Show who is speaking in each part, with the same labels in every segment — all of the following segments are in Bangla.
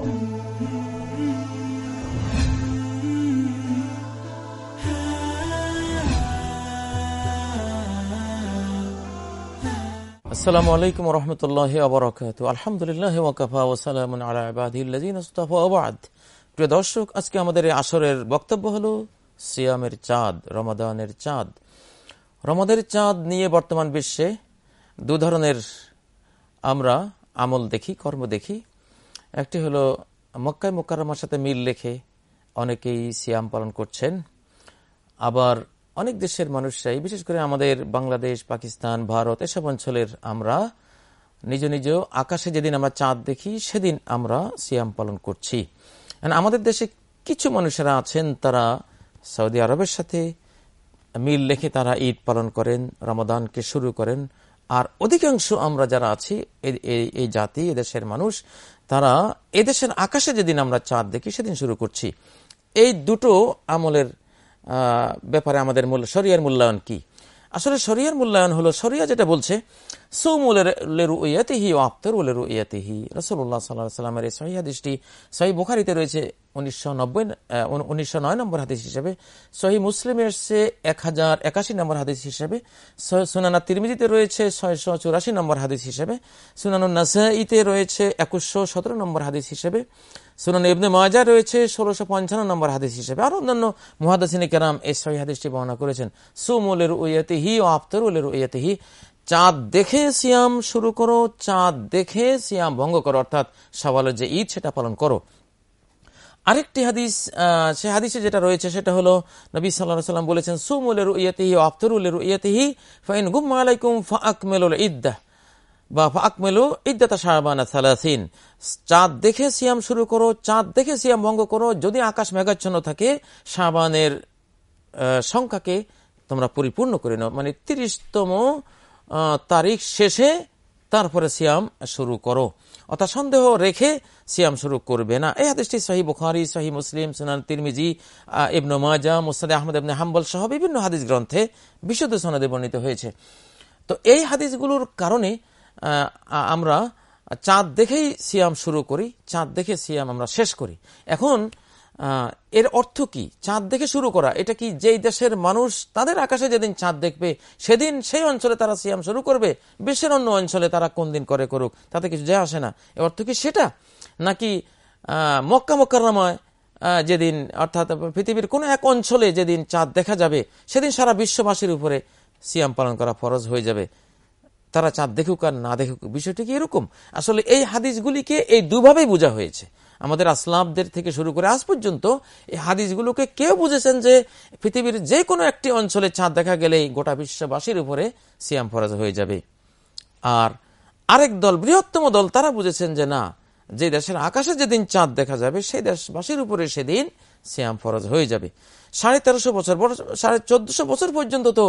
Speaker 1: আসসালামু আলাইকুম আলহামদুলিল্লাহ প্রিয় দর্শক, আজকে আমাদের আসরের বক্তব্য হলো সিয়ামের চাঁদ, রমাদানের চাঁদ। রমাদের চাঁদ নিয়ে বর্তমান বিশ্বে দু ধরনের আমরা আমল দেখি, কর্ম দেখি। একটি হলো মক্কায় মোকাররমার সাথে মিল রেখে অনেকেই সিয়াম পালন করছেন। আবার অনেক দেশের মানুষরাই, বিশেষ করে আমাদের বাংলাদেশ, পাকিস্তান, ভারত, এসব অঞ্চলের আমরা নিজ নিজ আকাশে যেদিন আমরা চাঁদ দেখি, সেদিন আমরা সিয়াম পালন করছি। আমাদের দেশে কিছু মানুষেরা আছেন, তারা সৌদি আরবের সাথে মিল রেখে তারা ঈদ পালন করেন, রমাদানকে শুরু করেন। আর অধিকাংশ আমরা যারা আছি, এই জাতি এদেশের মানুষ, তারা এদেশের আকাশে যেদিন আমরা চাঁদ দেখি, সেদিন শুরু করছি। এই দুটো আমলের ব্যাপারে আমাদের শরিয়ার মূল্যায়ন কি? আসলে শরিয়ার মূল্যায়ন হলো, শরিয়া যেটা বলছে সুনানা তিরমিজিতে রয়েছে ছয়শো চুরাশি নম্বর হাদিস হিসেবে, সুনানু নাসাইতে রয়েছে একুশশো সতেরো নম্বর হাদিস হিসেবে, সুনান ইবনে মাজা রয়েছে ষোলোশো পঞ্চান্ন নম্বর হাদিস হিসেবে, আর অন্যান্য মহাদাসিনী কেরাম এই সহি হাদিসটি বর্ণনা করেছেন। সুমুলের উইয়াতে হি ও আফতরুলের উইয়াতে হি চাঁদ দেখে সিয়াম শুরু করো, চাঁদ দেখে সিয়াম ভঙ্গ করো, অর্থাৎ সওয়ালের যে ঈদ, সেটা পালন করো। আরেকটি হাদিস সে হাদিসে যেটা রয়েছে, সেটা হলো নবী সাল্লাহ সাল্লাম বলেছেন সুমুলের ইয়েতেহি আফতরুলের ইয়েতেহি ফাইন গুম আলাইকুম ফাকমেলুল ইদ্দাহ বা ফাকমেলু ইদ্দাতা শাহবানা সালাসিন। চাঁদ দেখে সিয়াম শুরু করো, চাঁদ দেখে সিয়াম ভঙ্গ করো। যদি আকাশ মেঘাচ্ছন্ন থাকে শাহবানের সংখ্যাকে তোমরা পরিপূর্ণ করে নাও। মানে তিরিশতম তারিখ শেষে তারপরে সিয়াম শুরু করো। অর্থাৎ সন্দেহ রেখে সিয়াম শুরু করবে না। এই হাদিসটি সহি বুখারি, সহি মুসলিম, সুনান তিরমিজি ইবনু মাজা মুসাদ আহমদ ইবনে হাম্বল সহ বিভিন্ন হাদিস গ্রন্থে বিশুদ্ধ সনদে বর্ণিত হয়েছে। তো এই হাদিসগুলোর কারণে আমরা চাঁদ দেখেই সিয়াম শুরু করি, চাঁদ দেখে সিয়াম আমরা শেষ করি। এখন এর অর্থ কি? চাঁদ দেখে শুরু করা। এটা কি যেই দেশের মানুষ তাদের আকাশে যেদিন চাঁদ দেখবে, সেদিন সেই অঞ্চলে তারা সিয়াম শুরু করবে? বিশ্বের অন্য অঞ্চলে তারা কোন দিন করে করুক, তাতে কিছু যায় আসে না। এর অর্থ কি সেটা? নাকি মক্কা মক্কারনাময় যেদিন, অর্থাৎ পৃথিবীর কোন এক অঞ্চলে যেদিন চাঁদ দেখা যাবে, সেদিন সারা বিশ্ববাসীর উপরে সিয়াম পালন করা ফরজ হয়ে যাবে। তারা চাঁদ দেখুক আর না দেখুক, বিষয়টি কি এরকম? আসলে এই হাদিসগুলিকে এই দুভাবেই বোঝা হয়েছে। আমাদের আসলামদের থেকে শুরু করে আজ পর্যন্ত এই হাদিসগুলোকে কেউ বুঝেছেন যে পৃথিবীর যে কোনো একটি অঞ্চলে চাঁদ দেখা গেলেই গোটা বিশ্ববাসীর উপরে সিয়াম ফরাজ হয়ে যাবে। আর আরেক দল, বৃহত্তম দল, তারা বুঝেছেন যে না, যে দেশের আকাশে যেদিন চাঁদ দেখা যাবে, সেই দেশবাসীর উপরে সেদিন সিয়াম ফরজ হয়ে যাবে। সাড়ে তেরোশো বছর সাড়ে চোদ্দশো বছর পর্যন্ত তো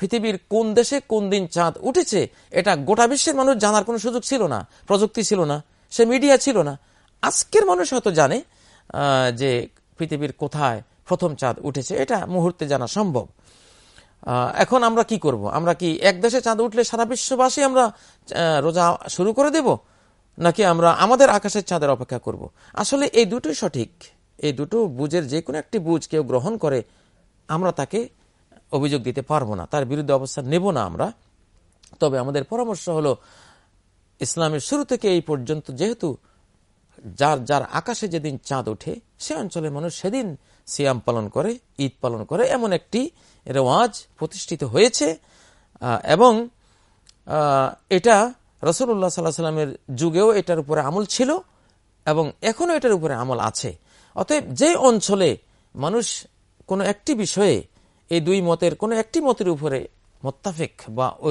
Speaker 1: পৃথিবীর কোন দেশে কোন দিন চাঁদ উঠেছে, এটা গোটা বিশ্বের মানুষ জানার কোনো সুযোগ ছিল না, প্রযুক্তি ছিল না, সে মিডিয়া ছিল না। আজকের মানুষ হয়তো জানে যে পৃথিবীর কোথায় প্রথম চাঁদ উঠেছে। এটা মুহূর্তে জানা সম্ভব। এখন আমরা কি করব? আমরা কি এক দেশে চাঁদ উঠলে সারা বিশ্ববাসী আমরা রোজা শুরু করে দেব? নাকি আমরা আমাদের আকাশের চাঁদের অপেক্ষা করব। আসলে এই দুটোই সঠিক। এই দুটো বুঝের যে কোনো একটি বুঝ কেউ গ্রহণ করে, আমরা তাকে অভিযোগ দিতে পারব না। তার বিরুদ্ধে অবস্থান নেব না আমরা। তবে আমাদের পরামর্শ হলো, ইসলামের শুরু থেকে এই পর্যন্ত যেহেতু যার যার আকাশে যেদিন চাঁদ ওঠে, সে অঞ্চলের মানুষ সেদিন সিয়াম পালন করে, ঈদ পালন করে, এমন একটি রেওয়াজ প্রতিষ্ঠিত হয়েছে। এবং এটা রসুল্লাহ সাল্লাহ সাল্লামের যুগেও এটার উপরে আমল ছিল এবং এখনও এটার উপরে আমল আছে। অতএব যে অঞ্চলে মানুষ কোনো একটি বিষয়ে, এই দুই মতের কোনো একটি মতের উপরে মোত্তাফেক বা ঐ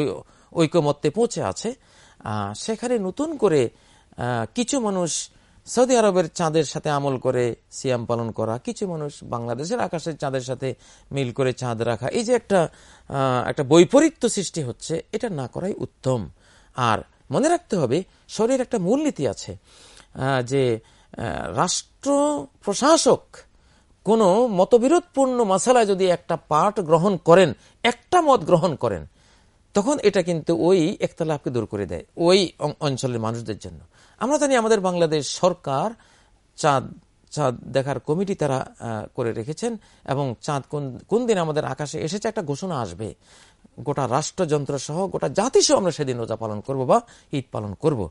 Speaker 1: ঐকমত্যে পৌঁছে আছে সেখানে নতুন করে কিছু মানুষ সৌদি আরবের চাঁদের সাথে আমল করে সিয়াম পালন করা, কিছু মানুষ বাংলাদেশের আকাশের চাঁদের সাথে মিল করে চাঁদ রাখা, এই যে একটা একটা বৈপরীত্য সৃষ্টি হচ্ছে, এটা না করাই উত্তম। আর মনে রাখতে হবে শরীর একটা মূলনীতি আছে যে রাষ্ট্র প্রশাসক কোনো মতবিরোধপূর্ণ মশালায় যদি একটা পাঠ গ্রহণ করেন, একটা মত গ্রহণ করেন তখন এটা কিন্তু ওই একতলাপকে দূর করে দেয়, ওই অঞ্চলের মানুষদের জন্য। আমরা জানি আমাদের বাংলাদেশ সরকার চাঁদ চাঁদ দেখার কমিটি তারা করে রেখেছেন এবং চাঁদ কোন কোন দিন আমাদের আকাশে এসেছে একটা ঘোষণা আসবে। গোটা রাষ্ট্রযন্ত্র সহ গোটা জাতি সহ আমরা সেদিন রোজা পালন করব বা ঈদ পালন করব।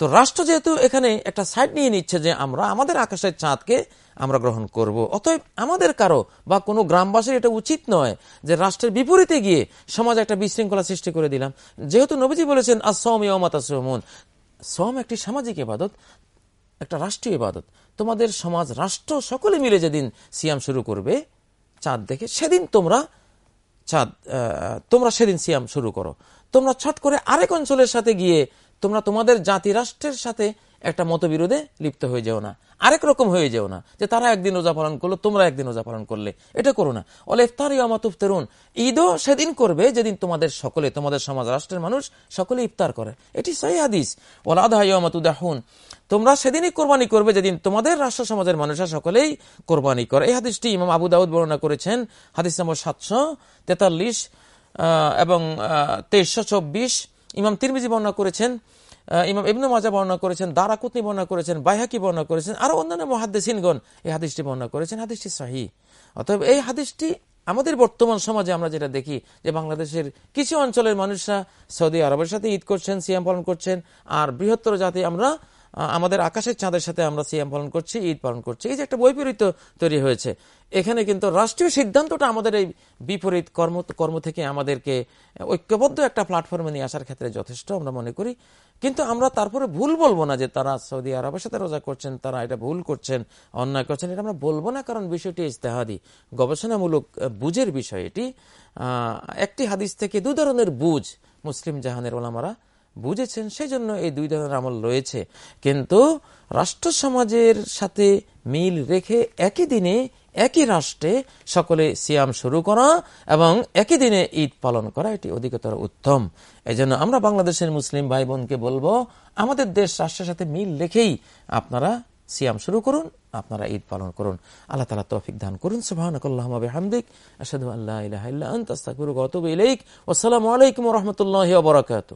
Speaker 1: তো রাষ্ট্র যেহেতু এখানে একটা সাইড নিয়ে নিচ্ছে যে আমরা আমাদের আকাশের চাঁদকে আমরা গ্রহণ করব। অতএব আমাদের কারও বা কোনো গ্রামবাসীর এটা উচিত নয় যে রাষ্ট্রের বিপরীতে গিয়ে সমাজে একটা বিশৃঙ্খলা সৃষ্টি করে দিলাম। যেহেতু নবীজি বলেছেন আসম ইয়মাতাসমুন সম একটি সামাজিক ইবাদত, একটা রাষ্ট্রীয় ইবাদত। তোমাদের সমাজ, রাষ্ট্র সকলে মিলে যেদিন সিয়াম শুরু করবে, চাঁদ দেখে সেদিন তোমরা চাঁদ তোমরা সেদিন সিয়াম শুরু করো। তোমরা ছট করে আরেক অঞ্চলের সাথে গিয়ে তোমরা তোমাদের জাতি রাষ্ট্রের সাথে একটা মতবিরোধে লিপ্ত হয়ে যাও না। আরেক রকম হয়ে যেও না, যে তারা একদিন রোজা পালন করল, তোমরা একদিন রোজা পালন করলে। এটা করো না। অলে ইফতার তরুণ ঈদও সেদিন করবে যেদিন তোমাদের সকলে, তোমাদের সমাজ, রাষ্ট্রের মানুষ সকলে ইফতার করে। এটি সহি হাদিস। ওলাদা ইয়ামাতুদাহুন তোমরা সেদিনই কোরবানি করবে যেদিন তোমাদের রাষ্ট্র সমাজের মানুষরা সকলেই কোরবানি করে। এই হাদিসটি ইমাম আবু দাউদ বর্ণনা করেছেন, হাদিস নম্বর সাতশো তেতাল্লিশ এবং তেইশশো চব্বিশ। ইমাম তিরমিজি বর্ণনা করেছেন ইমাম ইবনু মাজা বর্ণনা করেছেন, দারাকুতনি বর্ণনা করেছেন, বাইহাকি বর্ণনা করেছেন, আরও অন্যান্য মহাদ্দেসিনগণ এই হাদিসটি বর্ণনা করেছেন। হাদিসটি শাহী অতএব এই হাদিসটি আমাদের বর্তমান সমাজে আমরা যেটা দেখি যে বাংলাদেশের কিছু অঞ্চলের মানুষরা সৌদি আরবের সাথে ঈদ করছেন, সিয়াম পালন করছেন, আর বৃহত্তর জাতি আমরা আমাদের আকাশের চাঁদের সাথে আমরা সিয়াম পালন করছি, ঈদ পালন করছি। এই যে একটা বৈপরীত্য তৈরি হয়েছে, এখানে কিন্তু রাষ্ট্রীয় সিদ্ধান্তটা আমাদের এই বিপরীত কর্ম কর্ম থেকে আমাদেরকে ঐক্যবদ্ধ একটা প্ল্যাটফর্মে নিয়ে আসার ক্ষেত্রে যথেষ্ট আমরা মনে করি। কিন্তু আমরা তারপরে ভুল বলব না যে তারা সৌদি আরবের সাথে রোজা করছেন, তারা এটা ভুল করছেন, অন্যায় করছেন, এটা আমরা বলব না, কারণ বিষয়টি ইস্তেহাদি গবেষণামূলক বুঝের বিষয় এটি। একটি হাদিস থেকে দু ধরনের বুঝ মুসলিম জাহানের ওলামারা বুঝেছেন সেই জন্য এই দুই ধরনের আমল রয়েছে। কিন্তু রাষ্ট্র সমাজের সাথে মিল রেখে একই দিনে একই রাষ্ট্রে সকলে সিয়াম শুরু করা এবং একই দিনে ঈদ পালন করা, এটি অধিকতর উত্তম। এই জন্য আমরা বাংলাদেশের মুসলিম ভাই বোনকে বলব, আমাদের দেশ রাষ্ট্রের সাথে মিল রেখেই আপনারা সিয়াম শুরু করুন, আপনারা ঈদ পালন করুন। আল্লাহ তালা তৌফিক দান করুন। সুবাহিক আসাদু আল্লাহ আসসালামু আলাইকুম রহমতুল্লাহ বরাকাত